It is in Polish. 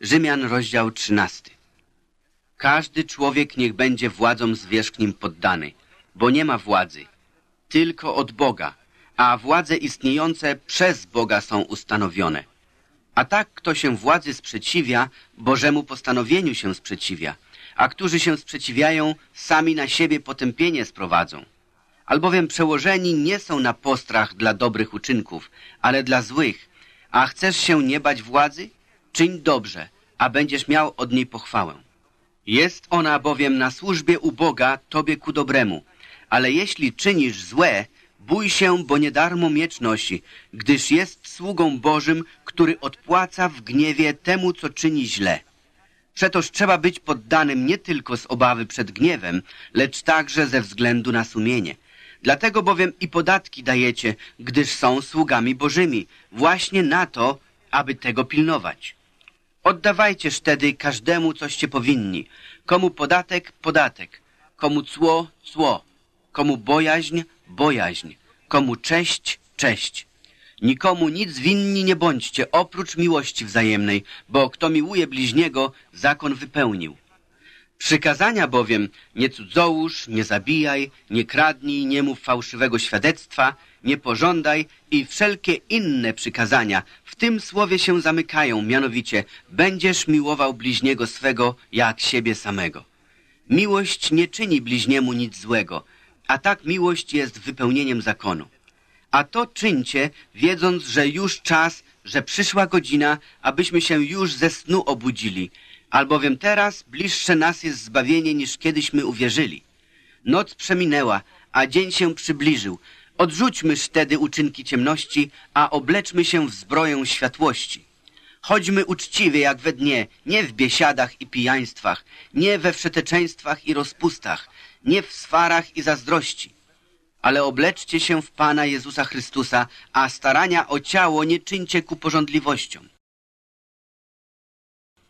Rzymian, rozdział 13. Każdy człowiek niech będzie władzom zwierzchnim poddany, bo nie ma władzy, tylko od Boga, a władze istniejące przez Boga są ustanowione. A tak, kto się władzy sprzeciwia, Bożemu postanowieniu się sprzeciwia, a którzy się sprzeciwiają, sami na siebie potępienie sprowadzą. Albowiem przełożeni nie są na postrach dla dobrych uczynków, ale dla złych. A chcesz się nie bać władzy? Czyń dobrze, a będziesz miał od niej pochwałę. Jest ona bowiem na służbie u Boga tobie ku dobremu. Ale jeśli czynisz złe, bój się, bo nie darmo miecz nosi, gdyż jest sługą Bożym, który odpłaca w gniewie temu, co czyni źle. Przetoż trzeba być poddanym nie tylko z obawy przed gniewem, lecz także ze względu na sumienie. Dlatego bowiem i podatki dajecie, gdyż są sługami Bożymi, właśnie na to, aby tego pilnować. Oddawajcież wtedy każdemu, coście powinni. Komu podatek, podatek. Komu cło, cło. Komu bojaźń, bojaźń. Komu cześć, cześć. Nikomu nic winni nie bądźcie, oprócz miłości wzajemnej, bo kto miłuje bliźniego, zakon wypełnił. Przykazania bowiem nie cudzołóż, nie zabijaj, nie kradnij, nie mów fałszywego świadectwa, nie pożądaj i wszelkie inne przykazania w tym słowie się zamykają, mianowicie będziesz miłował bliźniego swego jak siebie samego. Miłość nie czyni bliźniemu nic złego, a tak miłość jest wypełnieniem zakonu. A to czyńcie, wiedząc, że już czas, że przyszła godzina, abyśmy się już ze snu obudzili, albowiem teraz bliższe nas jest zbawienie niż kiedyśmy uwierzyli. Noc przeminęła, a dzień się przybliżył. Odrzućmy wtedy uczynki ciemności, a obleczmy się w zbroję światłości. Chodźmy uczciwie jak we dnie, nie w biesiadach i pijaństwach, nie we wszeteczeństwach i rozpustach, nie w swarach i zazdrości. Ale obleczcie się w Pana Jezusa Chrystusa, a starania o ciało nie czyńcie ku porządliwościom.